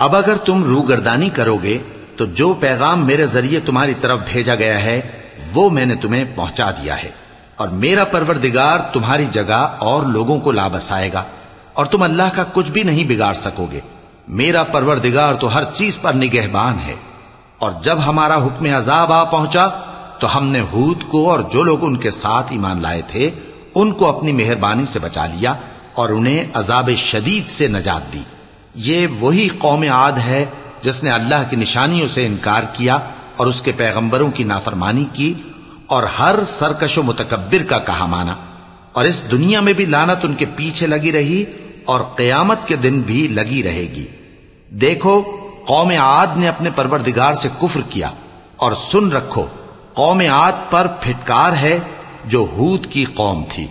अब अगर तुम रूगरदानी करोगे तो जो पैगाम मेरे जरिए तुम्हारी तरफ भेजा गया है वो मैंने तुम्हें पहुँचा दिया है। और मेरा परवरदिगार तुम्हारी जगह और लोगों को ला बसाएगा और तुम अल्लाह का कुछ भी नहीं बिगाड़ सकोगे। मेरा परवरदिगार तो हर चीज़ पर निगहबान है, और जब हमारा हुक्म अजाब आ पहुँचा तो हमने हूद को और जो लोग उनके साथ ईमान लाए थे, उनको अपनी मेहरबानी से बचा लिया और उन्हें अजाब शदीद से नजात दी। ये वही कौम आद है जिसने अल्लाह की निशानियों से इनकार किया और उसके पैगंबरों की नाफरमानी की और हर सरकश मुतकबिर का कहा माना और इस दुनिया में भी लानत उनके पीछे लगी रही और कयामत के दिन भी लगी रहेगी देखो कौम आद ने अपने परवरदिगार से कुफ्र किया और सुन रखो कौम आद पर फिटकार है जो हूद की कौम थी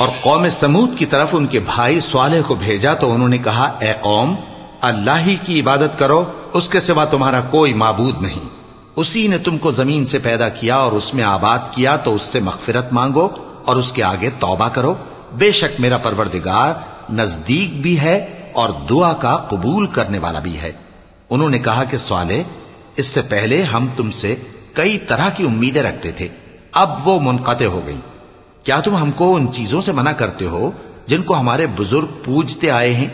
और कौम समूद की तरफ़ उनके भाई स्वालेह को भेजा तो उन्होंने कहा, ए कौम, अल्लाह ही की इबादत करो, उसके सिवा तुम्हारा कोई माबूद नहीं। उसी ने तुमको ज़मीन से पैदा किया और उसमें आबाद किया तो उससे मगफिरत मांगो और उसके आगे तौबा करो। बेशक मेरा परवरदिगार नज़दीक भी है और दुआ का कबूल करने वाला भी है। उन्होंने कहा कि स्वाले इससे पहले हम तुमसे कई तरह की उम्मीदें रखते थे। अब वो मुनकते हो गई। क्या तुम हमको उन चीजों से मना करते हो जिनको हमारे बुजुर्ग पूजते आए हैं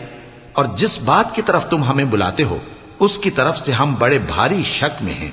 और जिस बात की तरफ तुम हमें बुलाते हो उसकी तरफ से हम बड़े भारी शक में हैं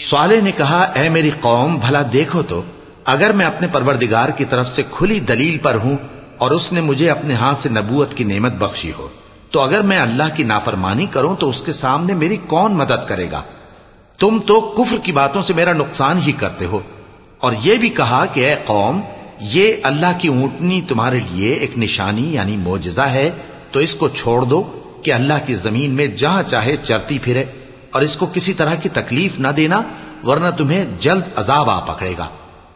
स्वाले ने कहा ए मेरी कौम भला देखो तो अगर मैं अपने परवरदिगार की तरफ से खुली दलील पर हूं और उसने मुझे अपने हाथ से नबूत की नेमत बख्शी हो तो अगर मैं अल्लाह की नाफरमानी करूँ तो उसके सामने मेरी कौन मदद करेगा? तुम तो कुफ्र की बातों से मेरा नुकसान ही करते हो। और यह भी कहा कि ए कौम, ये अल्लाह की ऊंटनी तुम्हारे लिए एक निशानी यानी मोजा है। तो इसको छोड़ दो कि अल्लाह की ज़मीन में जहाँ चाहे चरती फिरे और इसको किसी तरह की तकलीफ़ ना देना, वरना तुम्हें जल्द अजाब आ पकड़ेगा।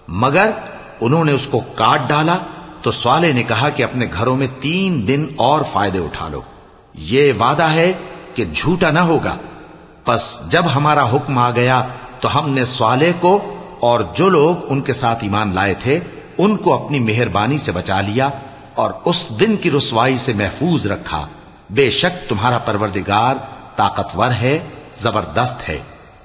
मगर उन्होंने उसको काट डाला तो स्वाले ने कहा कि अपने घरों में तीन दिन और फ़ायदे उठा लो। ये वादा है कि झूठा ना होगा बस जब हमारा हुक्म आ गया तो हमने स्वाले को और जो लोग उनके साथ ईमान लाए थे उनको अपनी मेहरबानी से बचा लिया और उस दिन की रुसवाई से महफूज रखा बेशक तुम्हारा परवरदिगार ताकतवर है जबरदस्त है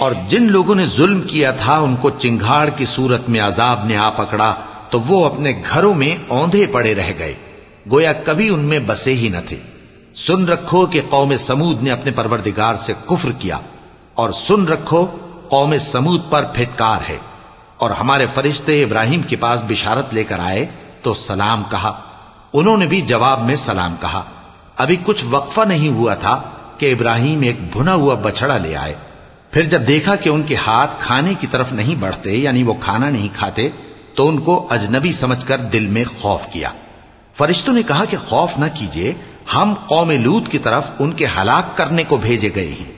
और जिन लोगों ने जुल्म किया था, उनको चिंगाड़ की सूरत में अजाब ने आ पकड़ा तो वो अपने घरों में औंधे पड़े रह गए। गोया कभी उनमें बसे ही न थे। सुन रखो कि कौम समूद ने अपने परवरदिगार से कुफ्र किया, और सुन रखो, कौम समूद पर फिटकार है। और हमारे फरिश्ते इब्राहिम के पास बिशारत लेकर आए तो सलाम कहा। उन्होंने भी जवाब में सलाम कहा। अभी कुछ वक्फा नहीं हुआ था कि इब्राहिम एक भुना हुआ बछड़ा ले आए। फिर जब देखा कि उनके हाथ खाने की तरफ़ नहीं बढ़ते, यानी वो खाना नहीं खाते तो उनको अजनबी समझकर दिल में खौफ किया। फरिश्तों ने कहा कि खौफ न कीजिए, हम कौम लूत की तरफ़ उनके हलाक करने को भेजे गए हैं।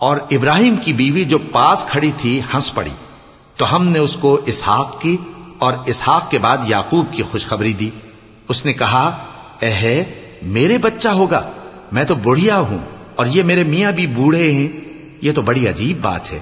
और इब्राहिम की बीवी जो पास खड़ी थी, हंस पड़ी। तो हमने उसको इसहाक की, और इसहाक के बाद याकूब की खुशखबरी दी। उसने कहा, एहे, मेरे बच्चा होगा, मैं तो बुढ़िया हूँ, और ये मेरे मियाँ भी बूढ़े हैं। ये तो बड़ी अजीब बात है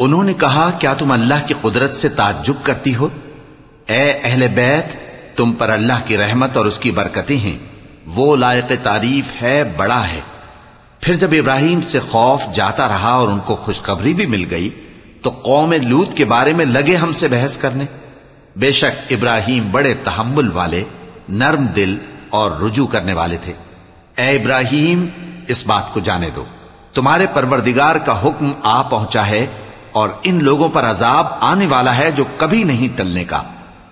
उन्होंने कहा क्या तुम अल्लाह की कुदरत से ताज्जुब करती हो ए अहले बैत तुम पर अल्लाह की रहमत और उसकी बरकतें हैं वो लायक तारीफ है बड़ा है फिर जब इब्राहिम से खौफ जाता रहा और उनको खुशखबरी भी मिल गई तो कौम लूत के बारे में लगे हमसे बहस करने। बेशक इब्राहिम बड़े तहम्बुल वाले, नर्म दिल और रुजू करने वाले थे। ए इब्राहिम, इस बात को जाने दो। तुम्हारे परवरदिगार का हुक्म आ पहुँचा है और इन लोगों पर अजाब आने वाला है जो कभी नहीं टलने का।